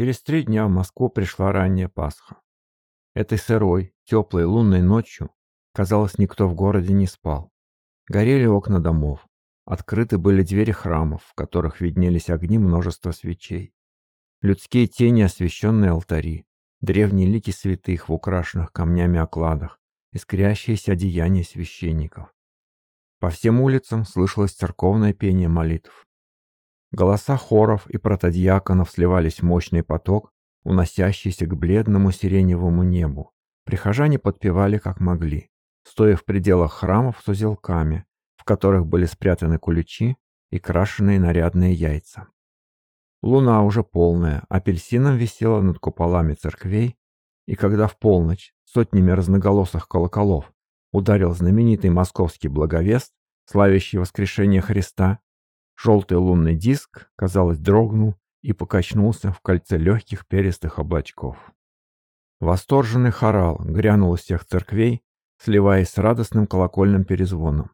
Через три дня в Москву пришла ранняя Пасха. Этой сырой, теплой лунной ночью, казалось, никто в городе не спал. Горели окна домов, открыты были двери храмов, в которых виднелись огни множества свечей. Людские тени, освещенные алтари, древние лики святых в украшенных камнями окладах, искрящиеся одеяния священников. По всем улицам слышалось церковное пение молитв. Голоса хоров и протодиаконов сливались в мощный поток, уносящийся к бледному сиреневому небу. Прихожане подпевали как могли, стоя в пределах храмов с узелками, в которых были спрятаны куличи и крашеные нарядные яйца. Луна уже полная, апельсином висела над куполами церквей, и когда в полночь сотнями разноголосых колоколов ударил знаменитый московский благовест, славящий воскрешение Христа, Желтый лунный диск, казалось, дрогнул и покачнулся в кольце легких перистых облачков. Восторженный хорал грянул из всех церквей, сливаясь с радостным колокольным перезвоном.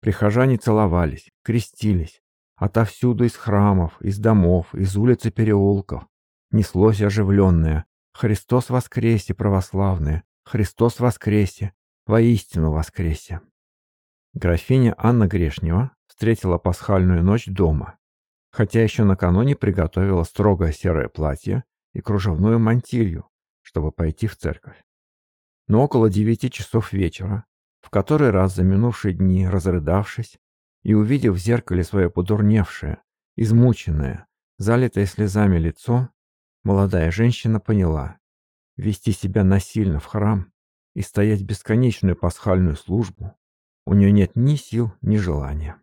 Прихожане целовались, крестились. Отовсюду из храмов, из домов, из улиц и переулков неслось оживленное «Христос воскресе, православные! Христос воскресе! Воистину воскресе!» Графиня Анна Грешнева встретила пасхальную ночь дома, хотя еще накануне приготовила строгое серое платье и кружевную мантилью, чтобы пойти в церковь. Но около девяти часов вечера, в который раз за минувшие дни разрыдавшись и увидев в зеркале свое подурневшее, измученное, залитое слезами лицо, молодая женщина поняла, вести себя насильно в храм и стоять бесконечную пасхальную службу у нее нет ни сил, ни желания.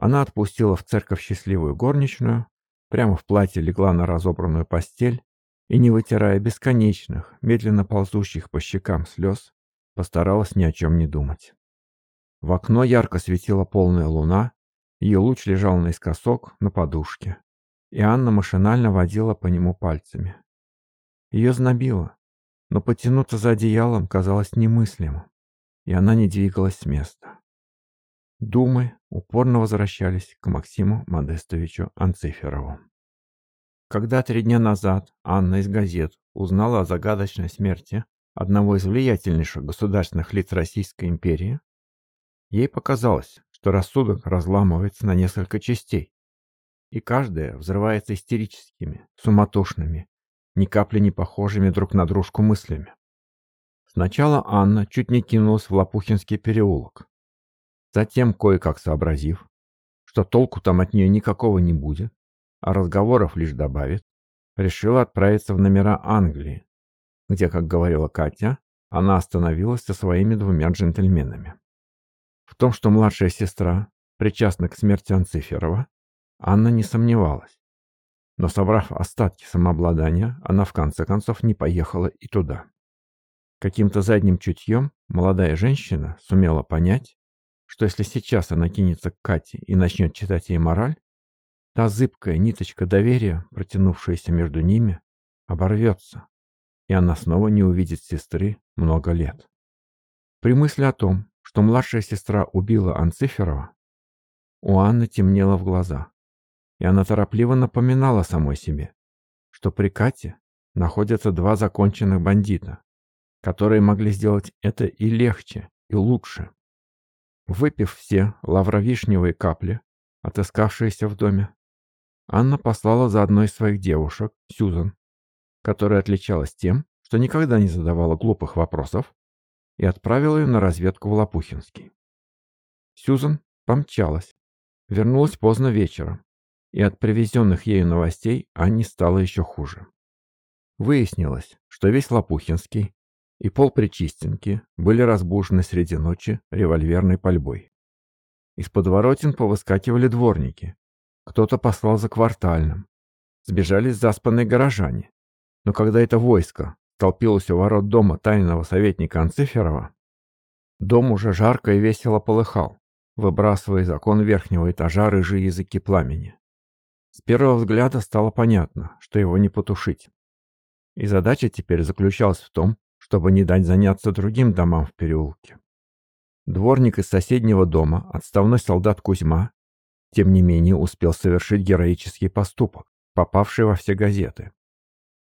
Она отпустила в церковь счастливую горничную, прямо в платье легла на разобранную постель и, не вытирая бесконечных, медленно ползущих по щекам слез, постаралась ни о чем не думать. В окно ярко светила полная луна, ее луч лежал наискосок на подушке, и Анна машинально водила по нему пальцами. Ее знобило, но потянуться за одеялом казалось немыслимым, и она не двигалась с места. Думы упорно возвращались к Максиму Модестовичу Анциферову. Когда три дня назад Анна из газет узнала о загадочной смерти одного из влиятельнейших государственных лиц Российской империи, ей показалось, что рассудок разламывается на несколько частей, и каждая взрывается истерическими, суматошными, ни капли не похожими друг на дружку мыслями. Сначала Анна чуть не кинулась в Лопухинский переулок, Затем, кое-как сообразив, что толку там от нее никакого не будет, а разговоров лишь добавит, решила отправиться в номера Англии, где, как говорила Катя, она остановилась со своими двумя джентльменами. В том, что младшая сестра причастна к смерти Анциферова, Анна не сомневалась. Но, собрав остатки самообладания, она в конце концов не поехала и туда. Каким-то задним чутьем молодая женщина сумела понять, что если сейчас она кинется к Кате и начнет читать ей мораль, та зыбкая ниточка доверия, протянувшаяся между ними, оборвется, и она снова не увидит сестры много лет. При мысли о том, что младшая сестра убила Анциферова, у Анны темнело в глаза, и она торопливо напоминала самой себе, что при Кате находятся два законченных бандита, которые могли сделать это и легче, и лучше. Выпив все лавровишневые капли, отыскавшиеся в доме, Анна послала за одной из своих девушек, Сюзан, которая отличалась тем, что никогда не задавала глупых вопросов, и отправила ее на разведку в Лопухинский. Сюзан помчалась, вернулась поздно вечером, и от привезенных ею новостей Анне стало еще хуже. Выяснилось, что весь Лопухинский и пол Причистенки были разбужены среди ночи револьверной пальбой. Из подворотен повыскакивали дворники. Кто-то послал за квартальным. Сбежались заспанные горожане. Но когда это войско толпилось у ворот дома тайного советника Анциферова, дом уже жарко и весело полыхал, выбрасывая из окон верхнего этажа рыжие языки пламени. С первого взгляда стало понятно, что его не потушить. И задача теперь заключалась в том, чтобы не дать заняться другим домам в переулке. Дворник из соседнего дома, отставной солдат Кузьма, тем не менее успел совершить героический поступок, попавший во все газеты.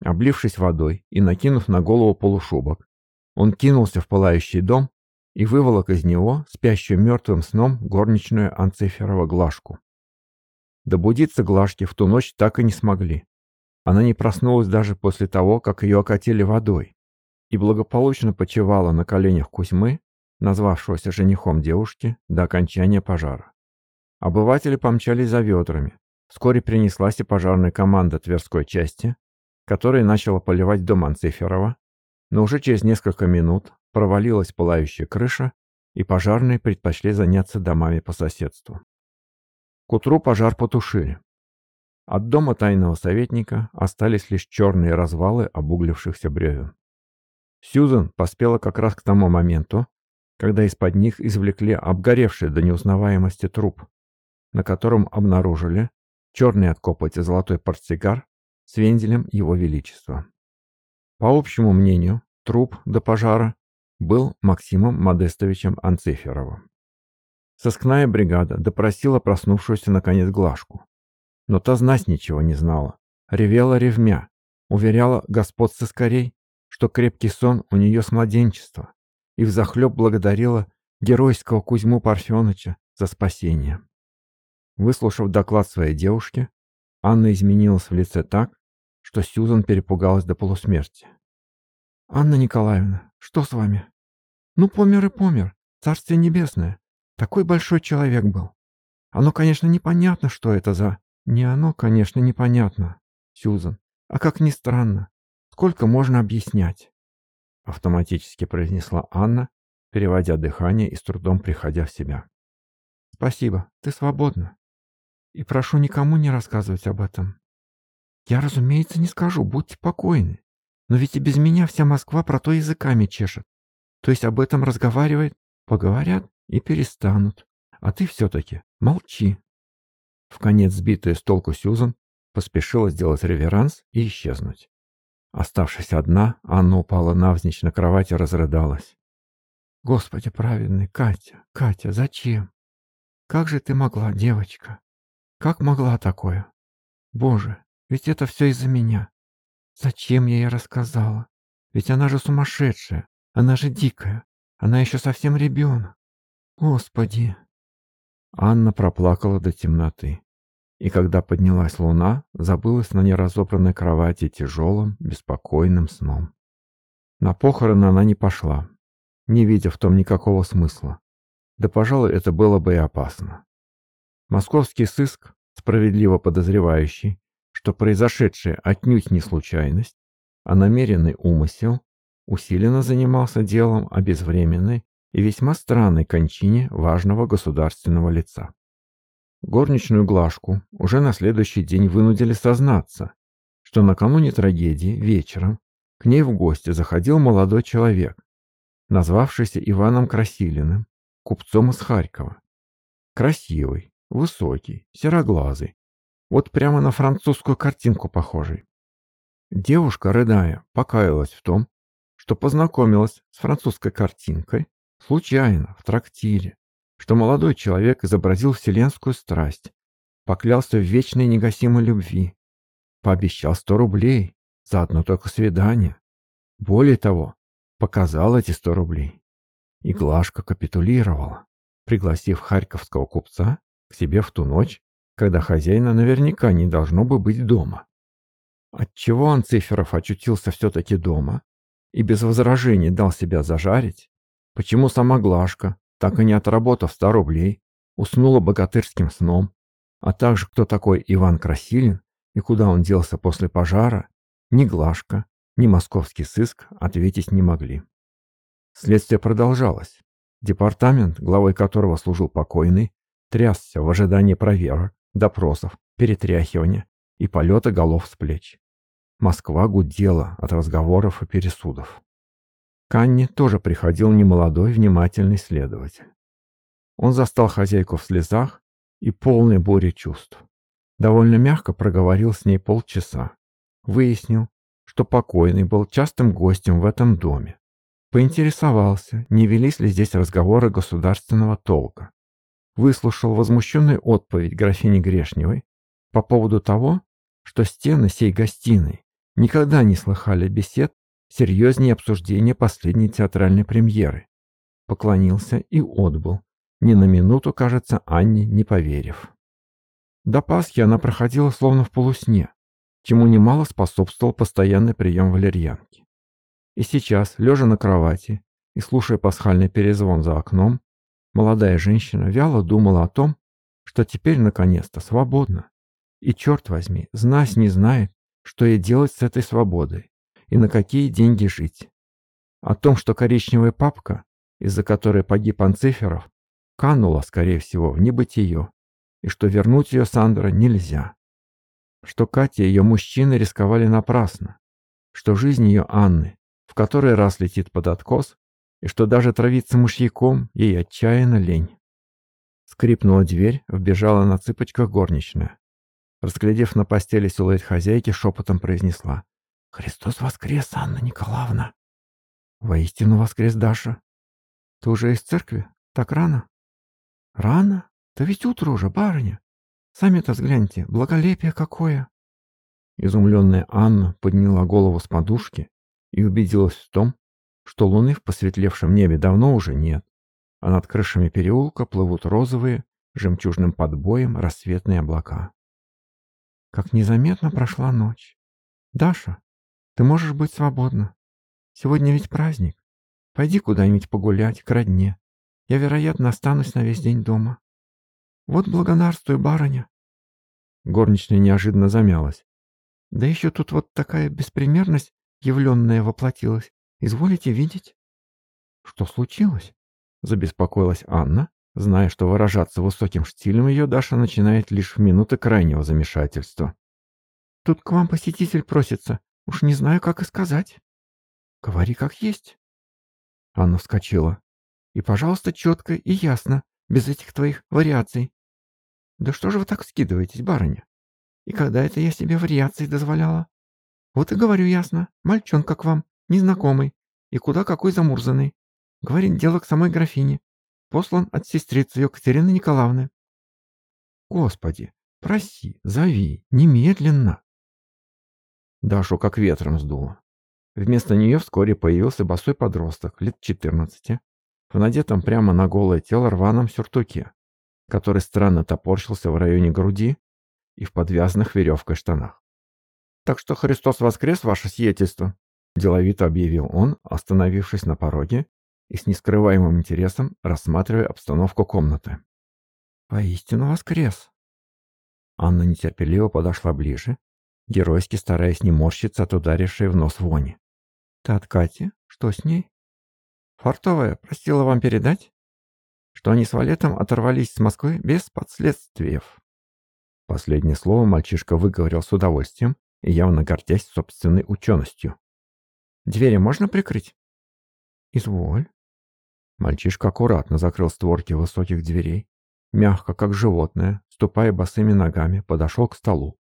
Облившись водой и накинув на голову полушубок, он кинулся в пылающий дом и выволок из него спящую мертвым сном горничную Анциферова Глашку. Добудиться Глашке в ту ночь так и не смогли. Она не проснулась даже после того, как ее окатили водой, и благополучно почивала на коленях Кузьмы, назвавшегося женихом девушки, до окончания пожара. Обыватели помчались за ведрами. Вскоре принеслась и пожарная команда Тверской части, которая начала поливать дом Анциферова, но уже через несколько минут провалилась пылающая крыша, и пожарные предпочли заняться домами по соседству. К утру пожар потушили. От дома тайного советника остались лишь черные развалы обуглившихся бревен. Сьюзен поспела как раз к тому моменту, когда из-под них извлекли обгоревший до неузнаваемости труп, на котором обнаружили черный от копоти золотой портсигар с вензелем Его Величества. По общему мнению, труп до пожара был Максимом Модестовичем Анциферовым. Соскная бригада допросила проснувшуюся наконец Глашку. Но та знать ничего не знала. Ревела ревмя, уверяла господ сыскарей, что крепкий сон у нее с младенчества, и взахлеб благодарила геройского Кузьму Парфеныча за спасение. Выслушав доклад своей девушки, Анна изменилась в лице так, что Сьюзан перепугалась до полусмерти. «Анна Николаевна, что с вами?» «Ну, помер и помер. Царствие небесное. Такой большой человек был. Оно, конечно, непонятно, что это за...» «Не оно, конечно, непонятно, Сьюзан. А как ни странно, сколько можно объяснять?» Автоматически произнесла Анна, переводя дыхание и с трудом приходя в себя. «Спасибо, ты свободна. И прошу никому не рассказывать об этом. Я, разумеется, не скажу, будьте покойны. Но ведь и без меня вся Москва про то языками чешет. То есть об этом разговаривает, поговорят и перестанут. А ты все-таки молчи. В конец сбитая с толку Сьюзан поспешила сделать реверанс и исчезнуть. Оставшись одна, Анна упала навзничь на кровать и разрыдалась. «Господи праведный, Катя, Катя, зачем? Как же ты могла, девочка? Как могла такое? Боже, ведь это все из-за меня. Зачем я ей рассказала? Ведь она же сумасшедшая, она же дикая, она еще совсем ребенок. Господи!» Анна проплакала до темноты. И когда поднялась луна, забылась на неразобранной кровати тяжелым, беспокойным сном. На похороны она не пошла, не видя в том никакого смысла. Да, пожалуй, это было бы и опасно. Московский сыск, справедливо подозревающий, что произошедшее отнюдь не случайность, а намеренный умысел, усиленно занимался делом о безвременной и весьма странной кончине важного государственного лица. Горничную Глашку уже на следующий день вынудили сознаться, что накануне трагедии вечером к ней в гости заходил молодой человек, назвавшийся Иваном Красилиным, купцом из Харькова. Красивый, высокий, сероглазый, вот прямо на французскую картинку похожий. Девушка, рыдая, покаялась в том, что познакомилась с французской картинкой случайно, в трактире, что молодой человек изобразил вселенскую страсть, поклялся в вечной негасимой любви, пообещал сто рублей за одно только свидание. Более того, показал эти сто рублей. И Глашка капитулировала, пригласив харьковского купца к себе в ту ночь, когда хозяина наверняка не должно бы быть дома. Отчего Анциферов очутился все-таки дома и без возражений дал себя зажарить? Почему сама Глашка, так и не отработав 100 рублей, уснула богатырским сном? А также кто такой Иван Красилин и куда он делся после пожара, ни Глашка, ни московский сыск ответить не могли. Следствие продолжалось. Департамент, главой которого служил покойный, трясся в ожидании проверок, допросов, перетряхивания и полета голов с плеч. Москва гудела от разговоров и пересудов. К Анне тоже приходил немолодой внимательный следователь. Он застал хозяйку в слезах и полной буре чувств. Довольно мягко проговорил с ней полчаса. Выяснил, что покойный был частым гостем в этом доме. Поинтересовался, не велись ли здесь разговоры государственного толка выслушал возмущенную отповедь графини Грешневой по поводу того, что стены сей гостиной никогда не слыхали бесед серьезнее обсуждения последней театральной премьеры. Поклонился и отбыл, ни на минуту, кажется, Анне не поверив. До Пасхи она проходила словно в полусне, чему немало способствовал постоянный прием валерьянки. И сейчас, лежа на кровати и слушая пасхальный перезвон за окном, молодая женщина вяло думала о том, что теперь наконец-то свободна. И, черт возьми, знать не знает, что ей делать с этой свободой и на какие деньги жить. О том, что коричневая папка, из-за которой погиб Анциферов, канула, скорее всего, в небытие, и что вернуть ее Сандра нельзя. Что Катя и ее мужчины рисковали напрасно, что жизнь ее Анны в который раз летит под откос, и что даже травиться мышьяком ей отчаянно лень. Скрипнула дверь, вбежала на цыпочках горничная. Разглядев на постели силуэт хозяйки, шепотом произнесла. «Христос воскрес, Анна Николаевна!» «Воистину воскрес, Даша!» «Ты уже из церкви? Так рано?» «Рано? Да ведь утро уже, барыня! Сами-то взгляньте, благолепие какое!» Изумленная Анна подняла голову с подушки и убедилась в том, что луны в посветлевшем небе давно уже нет, а над крышами переулка плывут розовые, жемчужным подбоем рассветные облака. Как незаметно прошла ночь. Даша, ты можешь быть свободна. Сегодня ведь праздник. Пойди куда-нибудь погулять, к родне. Я, вероятно, останусь на весь день дома. Вот благодарствую, барыня. Горничная неожиданно замялась. Да еще тут вот такая беспримерность явленная воплотилась. Изволите видеть? Что случилось? Забеспокоилась Анна, зная, что выражаться высоким штилем ее Даша начинает лишь в минуты крайнего замешательства. Тут к вам посетитель просится. Уж не знаю, как и сказать. Говори как есть. Анна вскочила. И, пожалуйста, четко и ясно, без этих твоих вариаций. Да что же вы так скидываетесь, барыня? И когда это я себе вариации дозволяла? Вот и говорю ясно, мальчонка к вам, незнакомый, и куда какой замурзанный. Говорит, дело к самой графине. Послан от сестрицы Екатерины Николаевны. Господи, проси, зови, немедленно. Дашу как ветром сдуло. Вместо нее вскоре появился босой подросток, лет 14, в надетом прямо на голое тело рваном сюртуке, который странно топорщился в районе груди и в подвязанных веревкой штанах. Так что Христос воскрес, ваше сиятельство!» Деловито объявил он, остановившись на пороге и с нескрываемым интересом рассматривая обстановку комнаты. «Поистину воскрес!» Анна нетерпеливо подошла ближе, геройски стараясь не морщиться от ударившей в нос вони. «Ты от Кати? Что с ней?» «Фартовая просила вам передать, что они с Валетом оторвались с Москвы без последствий». Последнее слово мальчишка выговорил с удовольствием, явно гордясь собственной ученостью. «Двери можно прикрыть?» «Изволь». Мальчишка аккуратно закрыл створки высоких дверей, мягко, как животное, ступая босыми ногами, подошел к столу,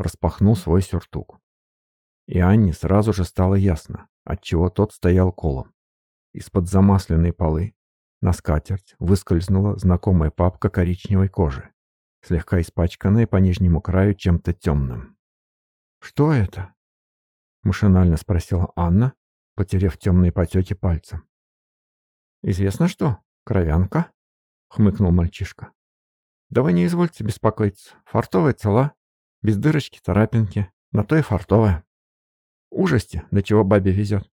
распахнул свой сюртук. И Анне сразу же стало ясно, отчего тот стоял колом. Из-под замасленной полы на скатерть выскользнула знакомая папка коричневой кожи, слегка испачканная по нижнему краю чем-то темным. «Что это?» — машинально спросила Анна, потеряв темные потеки пальцем. «Известно что, кровянка?» — хмыкнул мальчишка. «Да вы не извольте беспокоиться. Фартовая цела, без дырочки, царапинки, на то и фартовая. Ужасти, до чего бабе везет.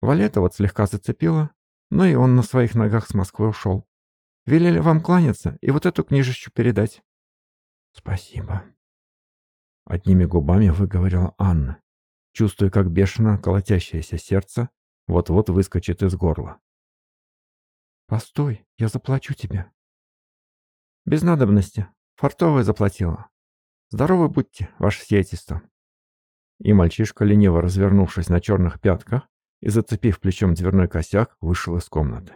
Валета вот слегка зацепила, но и он на своих ногах с Москвы ушел. Велели вам кланяться и вот эту книжечку передать». «Спасибо», Одними губами выговорила Анна, чувствуя, как бешено колотящееся сердце вот-вот выскочит из горла. «Постой, я заплачу тебе». «Без надобности. Фартовая заплатила. Здоровы будьте, ваше сиятельство». И мальчишка, лениво развернувшись на черных пятках и зацепив плечом дверной косяк, вышел из комнаты.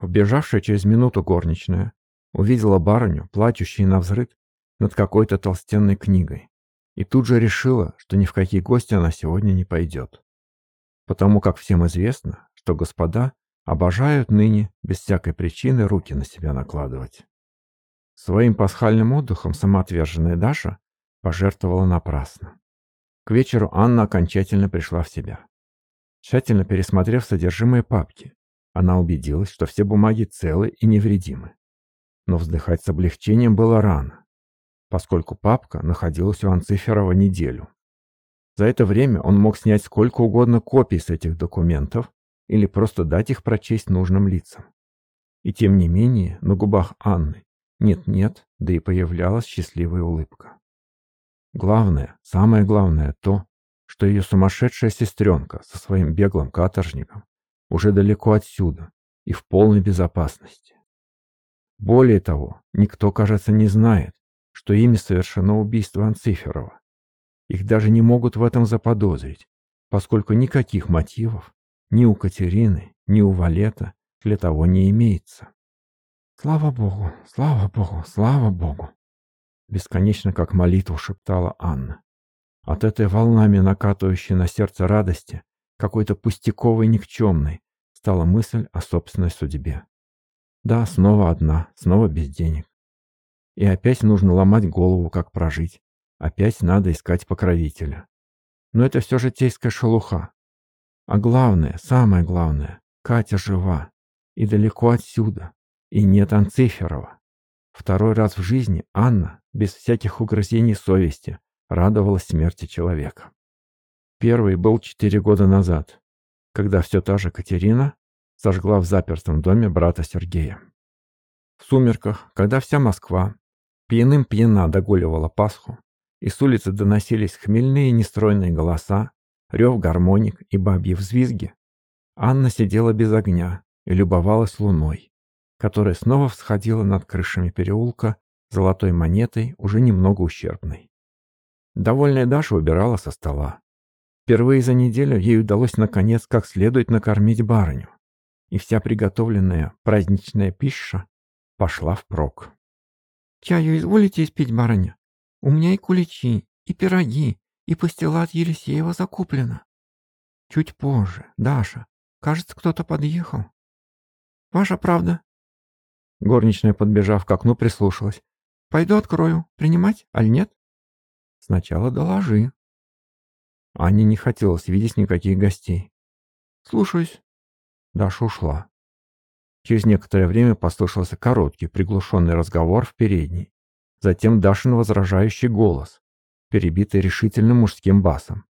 Вбежавшая через минуту горничная увидела барыню, плачущую на взрыв над какой-то толстенной книгой. И тут же решила, что ни в какие гости она сегодня не пойдет. Потому как всем известно, что господа обожают ныне без всякой причины руки на себя накладывать. Своим пасхальным отдыхом самоотверженная Даша пожертвовала напрасно. К вечеру Анна окончательно пришла в себя. Тщательно пересмотрев содержимое папки, она убедилась, что все бумаги целы и невредимы. Но вздыхать с облегчением было рано, поскольку папка находилась у Анциферова неделю. За это время он мог снять сколько угодно копий с этих документов или просто дать их прочесть нужным лицам. И тем не менее, на губах Анны нет-нет, да и появлялась счастливая улыбка. Главное, самое главное то, что ее сумасшедшая сестренка со своим беглым каторжником уже далеко отсюда и в полной безопасности. Более того, никто, кажется, не знает, что ими совершено убийство Анциферова. Их даже не могут в этом заподозрить, поскольку никаких мотивов ни у Катерины, ни у Валета для того не имеется. «Слава Богу, слава Богу, слава Богу!» Бесконечно как молитву шептала Анна. От этой волнами накатывающей на сердце радости, какой-то пустяковой никчемной, стала мысль о собственной судьбе. Да, снова одна, снова без денег. И опять нужно ломать голову, как прожить. Опять надо искать покровителя. Но это все житейская шелуха. А главное, самое главное, Катя жива. И далеко отсюда. И нет Анциферова. Второй раз в жизни Анна, без всяких угрызений совести, радовалась смерти человека. Первый был четыре года назад, когда все та же Катерина сожгла в запертом доме брата Сергея. В сумерках, когда вся Москва пьяным пьяна догуливала Пасху, и с улицы доносились хмельные нестройные голоса, рев гармоник и бабьи взвизги, Анна сидела без огня и любовалась луной, которая снова всходила над крышами переулка золотой монетой, уже немного ущербной. Довольная Даша убирала со стола. Впервые за неделю ей удалось наконец как следует накормить барыню, и вся приготовленная праздничная пища пошла впрок. «Чаю изволите испить, барыня? У меня и куличи, и пироги, и пастила от Елисеева закуплена. Чуть позже, Даша, кажется, кто-то подъехал. Ваша правда?» Горничная, подбежав к окну, прислушалась. «Пойду открою. Принимать, аль нет?» Сначала доложи. Ане не хотелось видеть никаких гостей. Слушаюсь. Даша ушла. Через некоторое время послышался короткий, приглушенный разговор в передней. Затем Дашин возражающий голос, перебитый решительным мужским басом.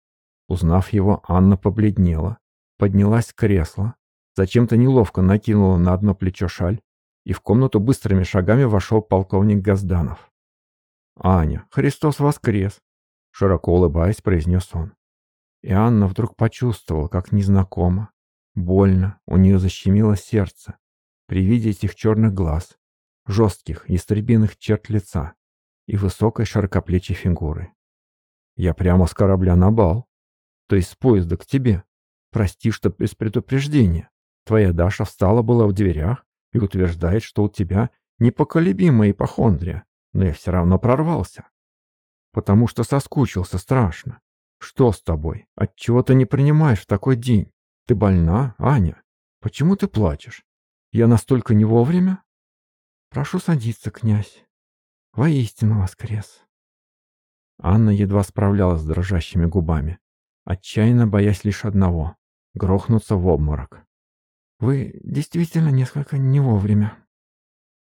Узнав его, Анна побледнела, поднялась с кресла, зачем-то неловко накинула на одно плечо шаль, и в комнату быстрыми шагами вошел полковник Газданов. «Аня, Христос воскрес! Широко улыбаясь, произнес он. И Анна вдруг почувствовала, как незнакомо, больно, у нее защемило сердце при виде этих черных глаз, жестких, истребиных черт лица и высокой широкоплечей фигуры. «Я прямо с корабля на бал, то есть с поезда к тебе. Прости, что без предупреждения. Твоя Даша встала была в дверях и утверждает, что у тебя непоколебимая ипохондрия, но я все равно прорвался потому что соскучился страшно. Что с тобой? Отчего ты не принимаешь в такой день? Ты больна, Аня? Почему ты плачешь? Я настолько не вовремя? Прошу садиться, князь. Воистину воскрес. Анна едва справлялась с дрожащими губами, отчаянно боясь лишь одного — грохнуться в обморок. Вы действительно несколько не вовремя.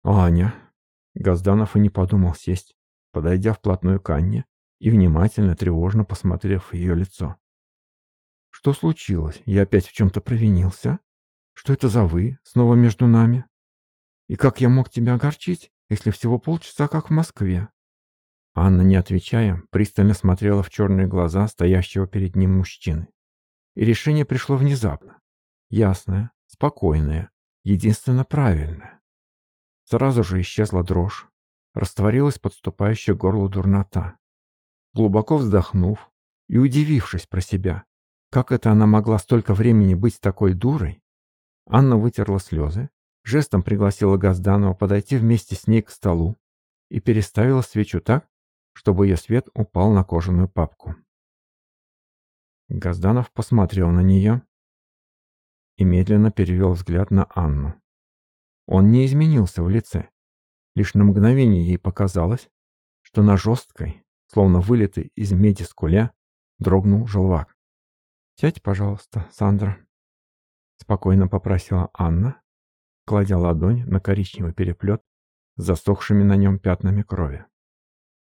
Аня. Газданов и не подумал сесть, подойдя вплотную к Анне и внимательно, тревожно посмотрев ее лицо. «Что случилось? Я опять в чем-то провинился? Что это за «вы» снова между нами? И как я мог тебя огорчить, если всего полчаса как в Москве?» Анна, не отвечая, пристально смотрела в черные глаза стоящего перед ним мужчины. И решение пришло внезапно. Ясное, спокойное, единственно правильное. Сразу же исчезла дрожь, растворилась подступающая горло дурнота. Глубоко вздохнув и удивившись про себя, как это она могла столько времени быть такой дурой, Анна вытерла слезы, жестом пригласила Газданова подойти вместе с ней к столу и переставила свечу так, чтобы ее свет упал на кожаную папку. Газданов посмотрел на нее и медленно перевел взгляд на Анну. Он не изменился в лице, Лишь на мгновение ей показалось, что на жесткой, словно вылитой из меди скуле, дрогнул желвак. «Сядь, пожалуйста, Сандра», — спокойно попросила Анна, кладя ладонь на коричневый переплет с засохшими на нем пятнами крови.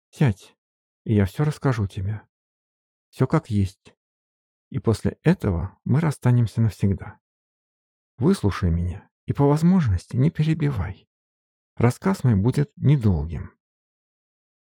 «Сядь, и я все расскажу тебе. Все как есть. И после этого мы расстанемся навсегда. Выслушай меня и по возможности не перебивай. Рассказ мой будет недолгим.